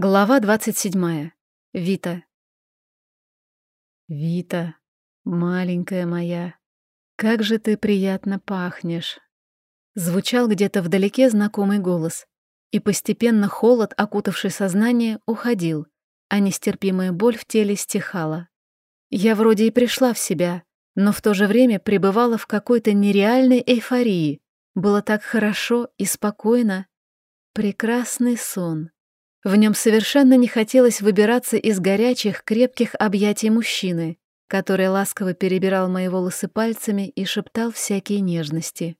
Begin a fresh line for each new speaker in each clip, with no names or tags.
Глава 27. Вита. Вита, маленькая моя, как же ты приятно пахнешь. Звучал где-то вдалеке знакомый голос, и постепенно холод, окутавший сознание, уходил, а нестерпимая боль в теле стихала. Я вроде и пришла в себя, но в то же время пребывала в какой-то нереальной эйфории. Было так хорошо и спокойно. Прекрасный сон. В нем совершенно не хотелось выбираться из горячих, крепких объятий мужчины, который ласково перебирал мои волосы пальцами и шептал всякие нежности.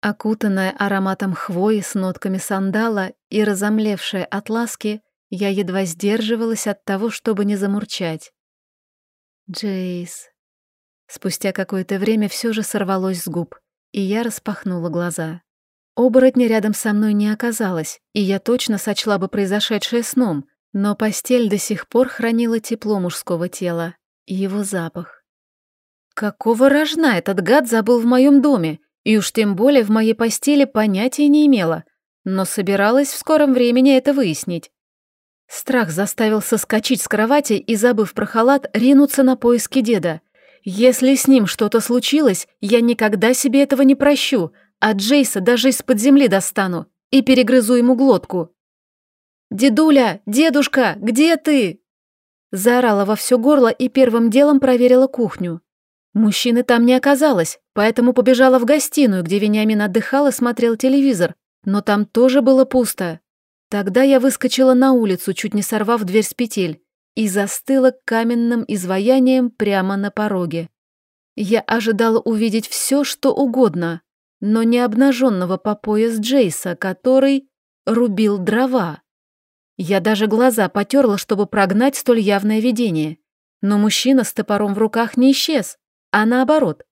Окутанная ароматом хвои с нотками сандала и разомлевшая от ласки, я едва сдерживалась от того, чтобы не замурчать. «Джейс...» Спустя какое-то время все же сорвалось с губ, и я распахнула глаза. Оборотня рядом со мной не оказалось, и я точно сочла бы произошедшее сном, но постель до сих пор хранила тепло мужского тела и его запах. Какого рожна этот гад забыл в моем доме, и уж тем более в моей постели понятия не имела, но собиралась в скором времени это выяснить. Страх заставил соскочить с кровати и, забыв про халат, ринуться на поиски деда. Если с ним что-то случилось, я никогда себе этого не прощу, а Джейса даже из-под земли достану и перегрызу ему глотку. «Дедуля! Дедушка! Где ты?» Заорала во все горло и первым делом проверила кухню. Мужчины там не оказалось, поэтому побежала в гостиную, где Вениамин отдыхал и смотрел телевизор, но там тоже было пусто. Тогда я выскочила на улицу, чуть не сорвав дверь с петель, и застыла каменным изваянием прямо на пороге. Я ожидала увидеть все, что угодно, но не обнаженного по пояс Джейса, который рубил дрова. Я даже глаза потерла, чтобы прогнать столь явное видение. Но мужчина с топором в руках не исчез, а наоборот,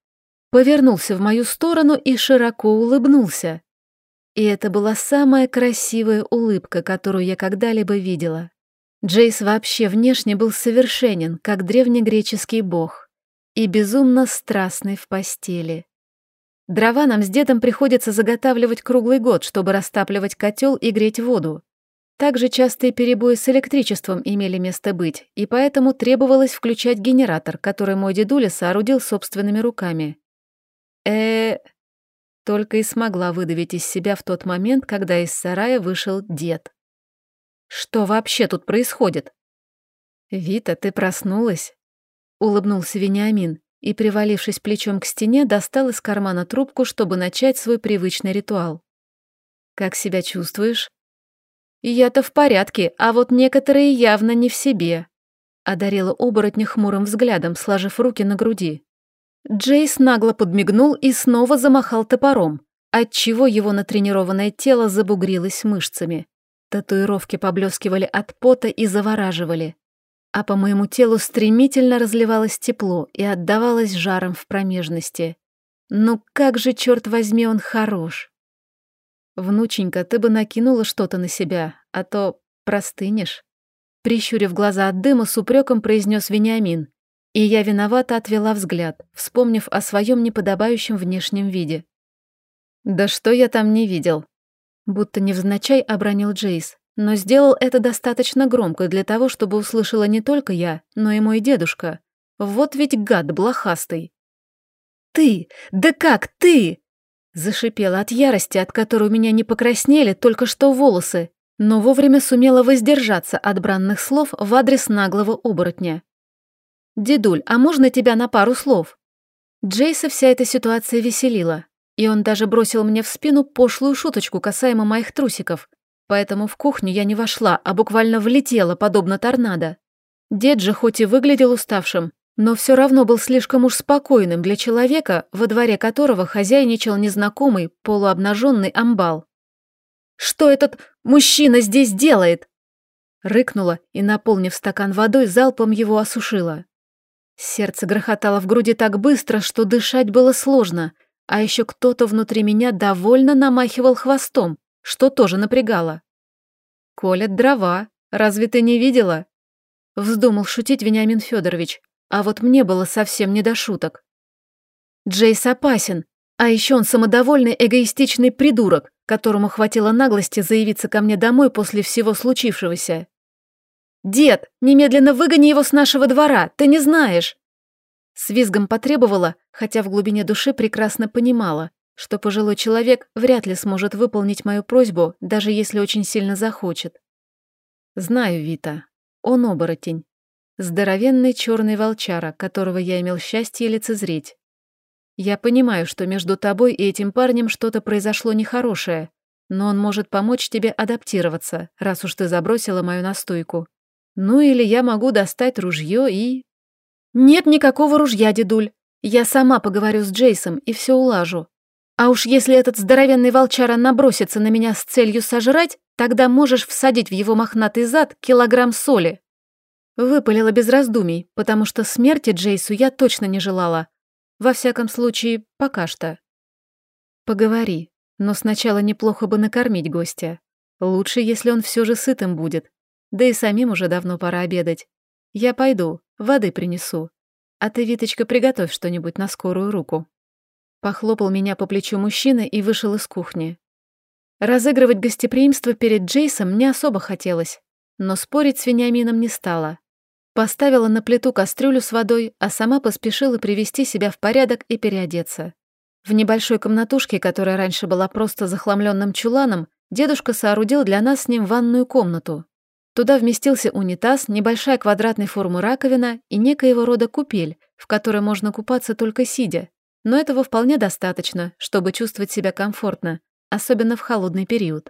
повернулся в мою сторону и широко улыбнулся. И это была самая красивая улыбка, которую я когда-либо видела. Джейс вообще внешне был совершенен, как древнегреческий бог, и безумно страстный в постели. Дрова нам с дедом приходится заготавливать круглый год, чтобы растапливать котел и греть воду. Также частые перебои с электричеством имели место быть, и поэтому требовалось включать генератор, который мой дедуля соорудил собственными руками. э Только и смогла выдавить из себя в тот момент, когда из сарая вышел дед. «Что вообще тут происходит?» «Вита, ты проснулась?» — улыбнулся Вениамин и, привалившись плечом к стене, достал из кармана трубку, чтобы начать свой привычный ритуал. «Как себя чувствуешь?» «Я-то в порядке, а вот некоторые явно не в себе», — одарила оборотня хмурым взглядом, сложив руки на груди. Джейс нагло подмигнул и снова замахал топором, отчего его натренированное тело забугрилось мышцами. Татуировки поблескивали от пота и завораживали а по моему телу стремительно разливалось тепло и отдавалось жаром в промежности. Ну как же, черт возьми, он хорош. Внученька, ты бы накинула что-то на себя, а то простынешь. Прищурив глаза от дыма, с упреком произнес Вениамин. И я виновато отвела взгляд, вспомнив о своем неподобающем внешнем виде. «Да что я там не видел?» Будто невзначай обронил Джейс, но сделал это достаточно громко для того, чтобы услышала не только я, но и мой дедушка. Вот ведь гад блохастый. «Ты! Да как ты?» Зашипела от ярости, от которой у меня не покраснели только что волосы, но вовремя сумела воздержаться от бранных слов в адрес наглого оборотня. «Дедуль, а можно тебя на пару слов?» Джейса вся эта ситуация веселила, и он даже бросил мне в спину пошлую шуточку касаемо моих трусиков, поэтому в кухню я не вошла, а буквально влетела, подобно торнадо. Дед же хоть и выглядел уставшим, но все равно был слишком уж спокойным для человека, во дворе которого хозяйничал незнакомый полуобнаженный амбал. «Что этот мужчина здесь делает?» Рыкнула и, наполнив стакан водой, залпом его осушила. Сердце грохотало в груди так быстро, что дышать было сложно, а еще кто-то внутри меня довольно намахивал хвостом, что тоже напрягало. «Колят дрова, разве ты не видела?» Вздумал шутить Вениамин Федорович, а вот мне было совсем не до шуток. Джейс опасен, а еще он самодовольный эгоистичный придурок, которому хватило наглости заявиться ко мне домой после всего случившегося. «Дед, немедленно выгони его с нашего двора, ты не знаешь!» С визгом потребовала, хотя в глубине души прекрасно понимала, что пожилой человек вряд ли сможет выполнить мою просьбу, даже если очень сильно захочет. Знаю Вита. Он оборотень. Здоровенный черный волчара, которого я имел счастье лицезреть. Я понимаю, что между тобой и этим парнем что-то произошло нехорошее, но он может помочь тебе адаптироваться, раз уж ты забросила мою настойку. Ну или я могу достать ружье и... Нет никакого ружья, дедуль. Я сама поговорю с Джейсом и все улажу. А уж если этот здоровенный волчара набросится на меня с целью сожрать, тогда можешь всадить в его мохнатый зад килограмм соли. Выпалила без раздумий, потому что смерти Джейсу я точно не желала. Во всяком случае, пока что. Поговори, но сначала неплохо бы накормить гостя. Лучше, если он все же сытым будет. Да и самим уже давно пора обедать. Я пойду, воды принесу. А ты, Виточка, приготовь что-нибудь на скорую руку. Похлопал меня по плечу мужчина и вышел из кухни. Разыгрывать гостеприимство перед Джейсом не особо хотелось, но спорить с Вениамином не стала. Поставила на плиту кастрюлю с водой, а сама поспешила привести себя в порядок и переодеться. В небольшой комнатушке, которая раньше была просто захламленным чуланом, дедушка соорудил для нас с ним ванную комнату. Туда вместился унитаз, небольшая квадратной формы раковина и некоего рода купель, в которой можно купаться только сидя. Но этого вполне достаточно, чтобы чувствовать себя комфортно, особенно в холодный период.